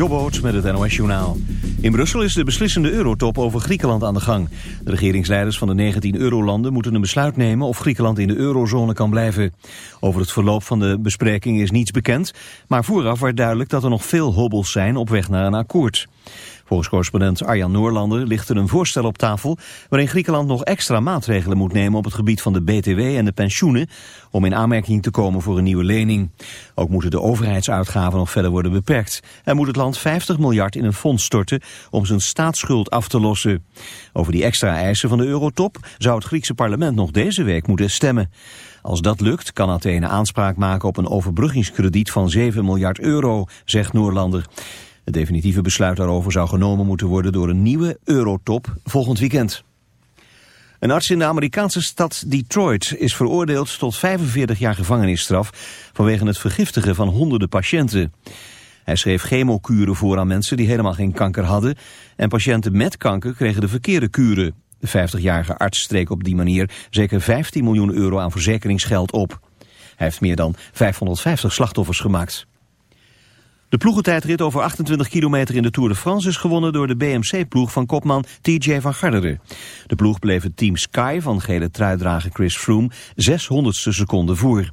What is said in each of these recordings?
Jobboot met het NOS Journaal. In Brussel is de beslissende eurotop over Griekenland aan de gang. De regeringsleiders van de 19 eurolanden moeten een besluit nemen of Griekenland in de eurozone kan blijven. Over het verloop van de bespreking is niets bekend, maar vooraf werd duidelijk dat er nog veel hobbels zijn op weg naar een akkoord. Volgens correspondent Arjan Noorlander ligt er een voorstel op tafel... waarin Griekenland nog extra maatregelen moet nemen op het gebied van de BTW en de pensioenen... om in aanmerking te komen voor een nieuwe lening. Ook moeten de overheidsuitgaven nog verder worden beperkt. En moet het land 50 miljard in een fonds storten om zijn staatsschuld af te lossen. Over die extra eisen van de eurotop zou het Griekse parlement nog deze week moeten stemmen. Als dat lukt kan Athene aanspraak maken op een overbruggingskrediet van 7 miljard euro, zegt Noorlander. Het definitieve besluit daarover zou genomen moeten worden door een nieuwe eurotop volgend weekend. Een arts in de Amerikaanse stad Detroit is veroordeeld tot 45 jaar gevangenisstraf vanwege het vergiftigen van honderden patiënten. Hij schreef chemokuren voor aan mensen die helemaal geen kanker hadden en patiënten met kanker kregen de verkeerde kuren. De 50-jarige arts streek op die manier zeker 15 miljoen euro aan verzekeringsgeld op. Hij heeft meer dan 550 slachtoffers gemaakt. De ploegentijdrit over 28 kilometer in de Tour de France is gewonnen door de BMC-ploeg van kopman TJ van Garderen. De ploeg bleef het team Sky van gele truidrager Chris Froome 600ste seconde voor.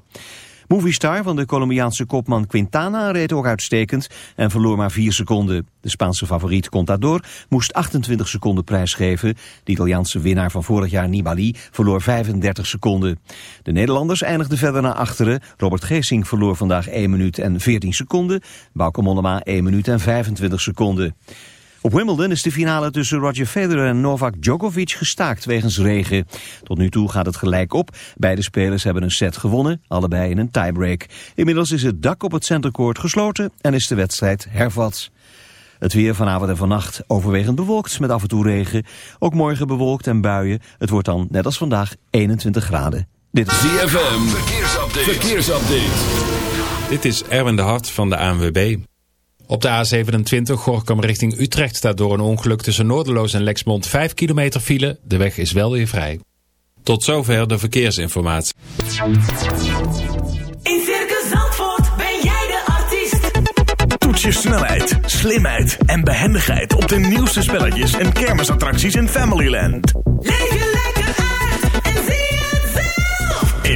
Movistar van de Colombiaanse kopman Quintana reed ook uitstekend en verloor maar 4 seconden. De Spaanse favoriet Contador moest 28 seconden prijsgeven. De Italiaanse winnaar van vorig jaar Nibali verloor 35 seconden. De Nederlanders eindigden verder naar achteren. Robert Geesing verloor vandaag 1 minuut en 14 seconden. Bauke Mollema 1 minuut en 25 seconden. Op Wimbledon is de finale tussen Roger Federer en Novak Djokovic gestaakt wegens regen. Tot nu toe gaat het gelijk op. Beide spelers hebben een set gewonnen, allebei in een tiebreak. Inmiddels is het dak op het centercourt gesloten en is de wedstrijd hervat. Het weer vanavond en vannacht overwegend bewolkt met af en toe regen. Ook morgen bewolkt en buien. Het wordt dan, net als vandaag, 21 graden. Dit is ZFM, verkeersupdate. verkeersupdate. Dit is Erwin de Hart van de ANWB. Op de A27 Gorkum richting Utrecht staat door een ongeluk tussen Noorderloos en Lexmond 5 kilometer file. De weg is wel weer vrij. Tot zover de verkeersinformatie. In Circus Zandvoort ben jij de artiest. Toets je snelheid, slimheid en behendigheid op de nieuwste spelletjes en kermisattracties in Familyland. Leef je lekker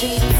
dreams.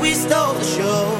we stole the show.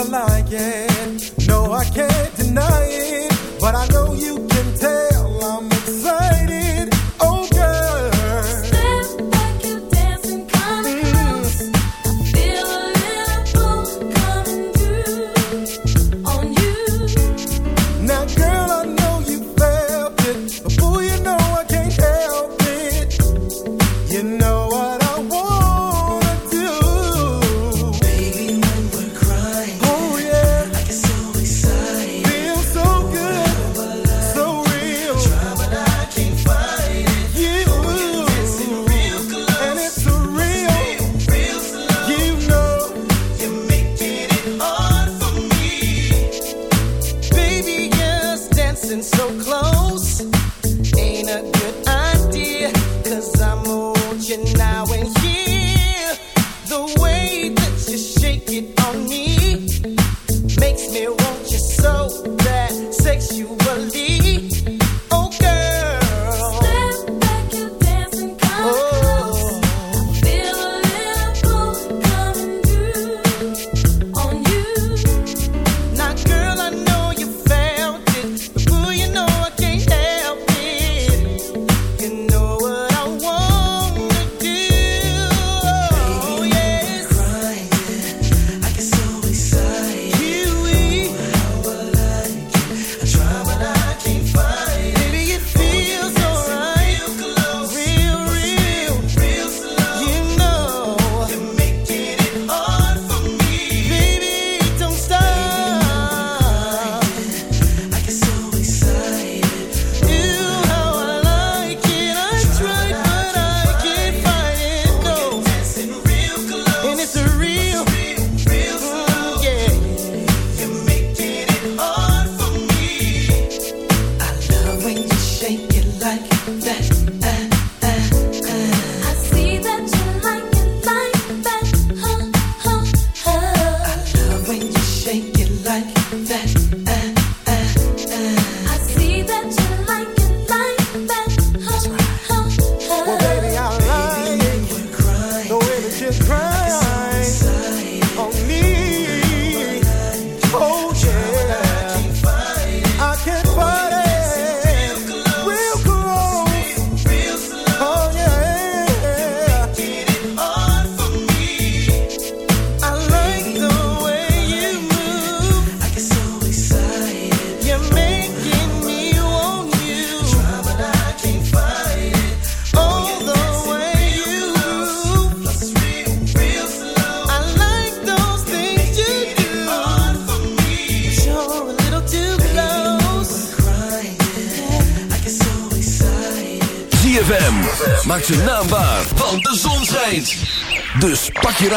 I like it.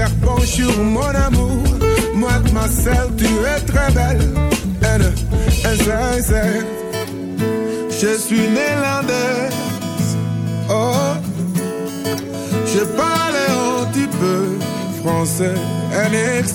faire bonjour mon amour. Moi, ma tu es très belle. N, S, S, Je suis néerlandaise. Oh, je parle un petit peu français. N, X,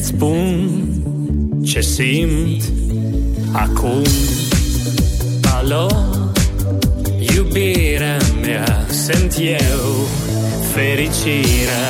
îți spun ce simt acum. Alo, iubirea mea, sunt eu fericirea.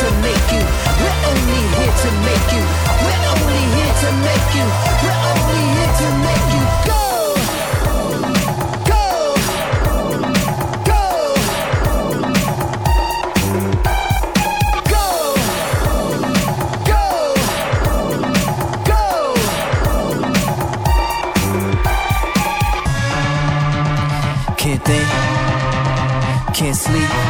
to make you. We're only here to make you. We're only here to make you. We're only here to make you go. Can't think, can't sleep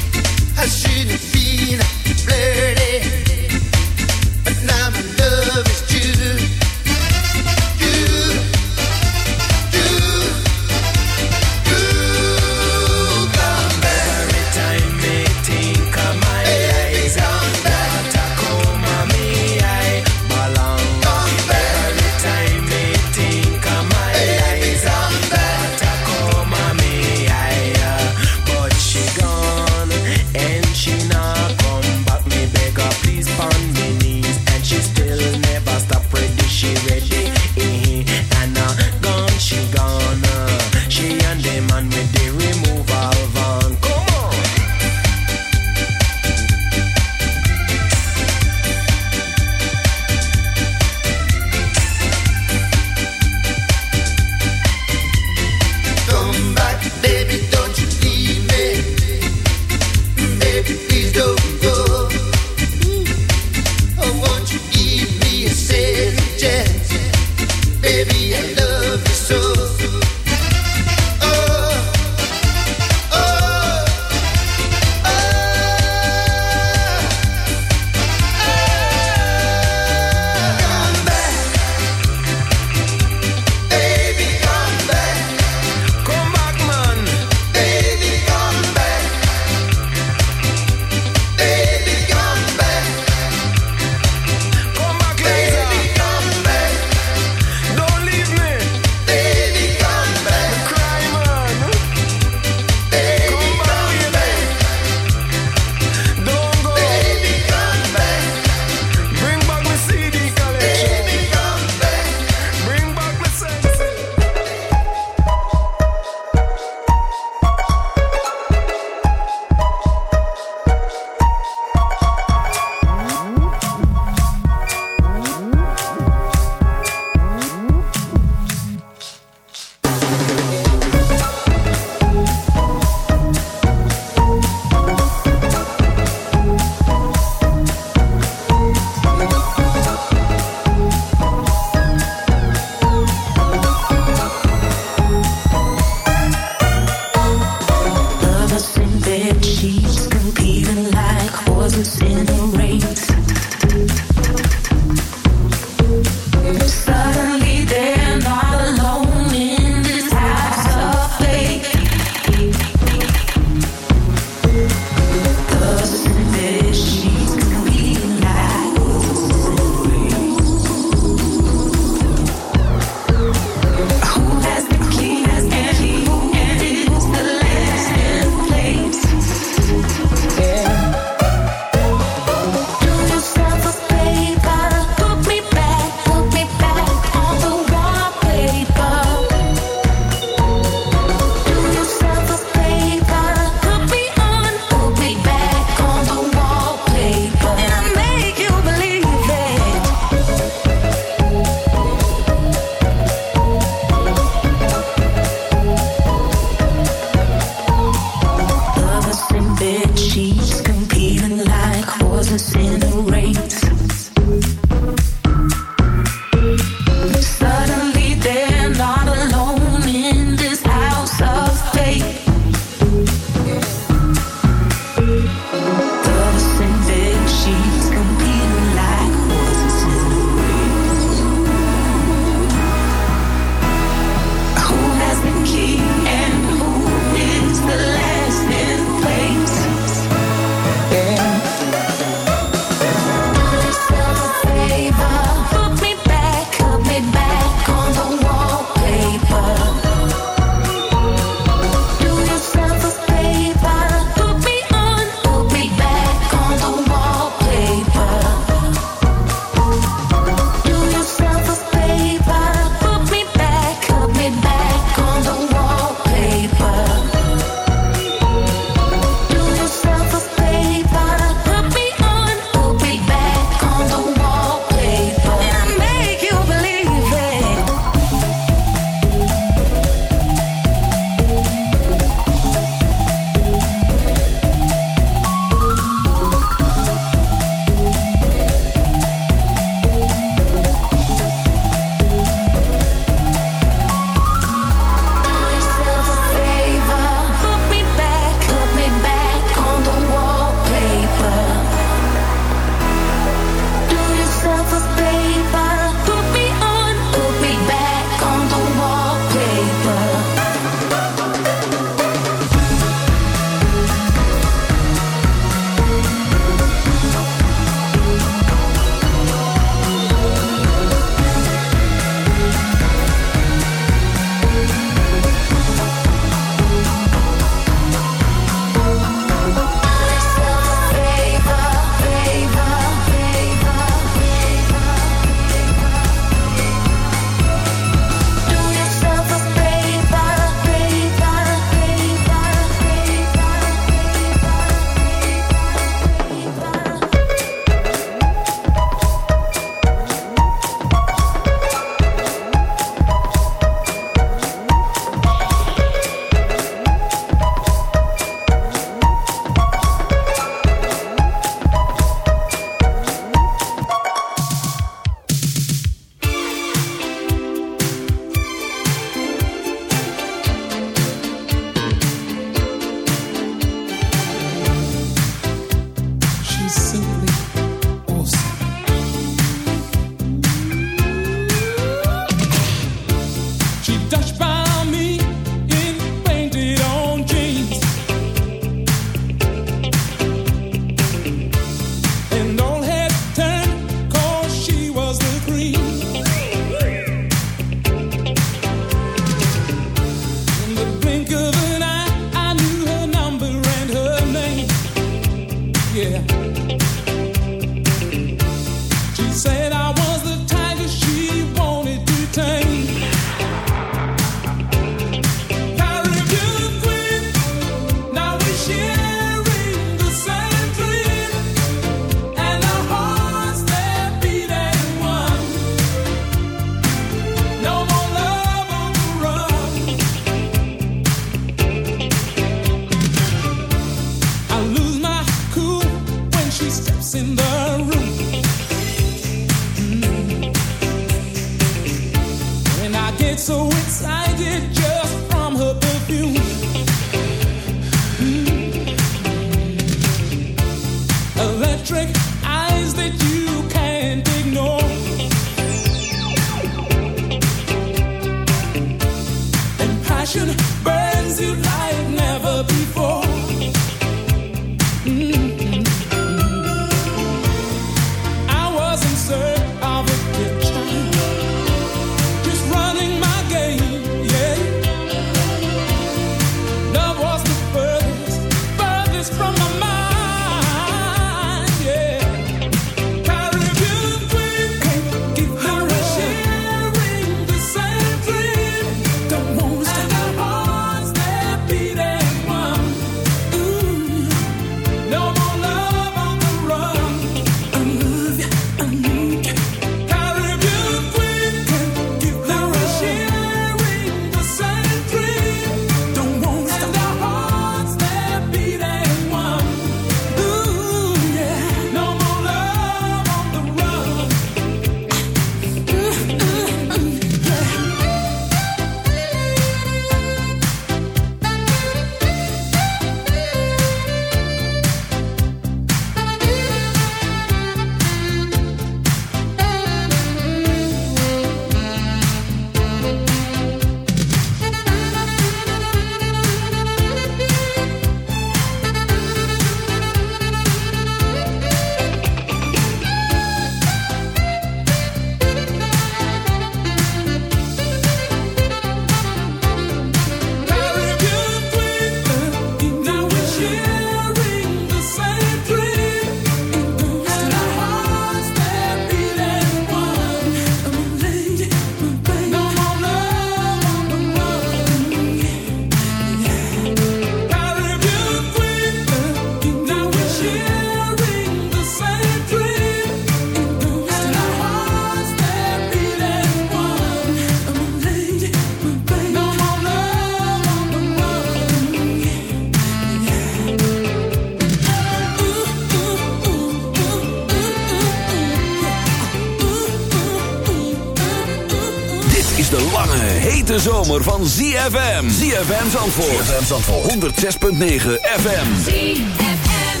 zomer van ZFM. ZFM Zandvoort. ZFM Zandvoort. 106.9 FM. ZFM.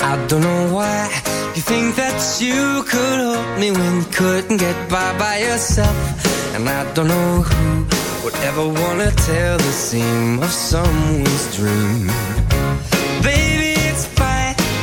I don't know why you think that you could help me when couldn't get by by yourself. And I don't know who would ever want to tell the scene of someone's dream.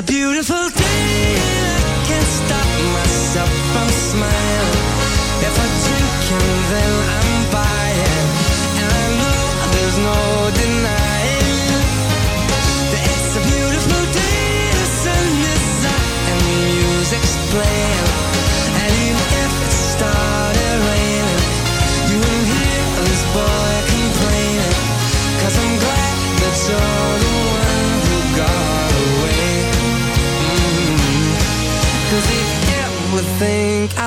a beautiful day,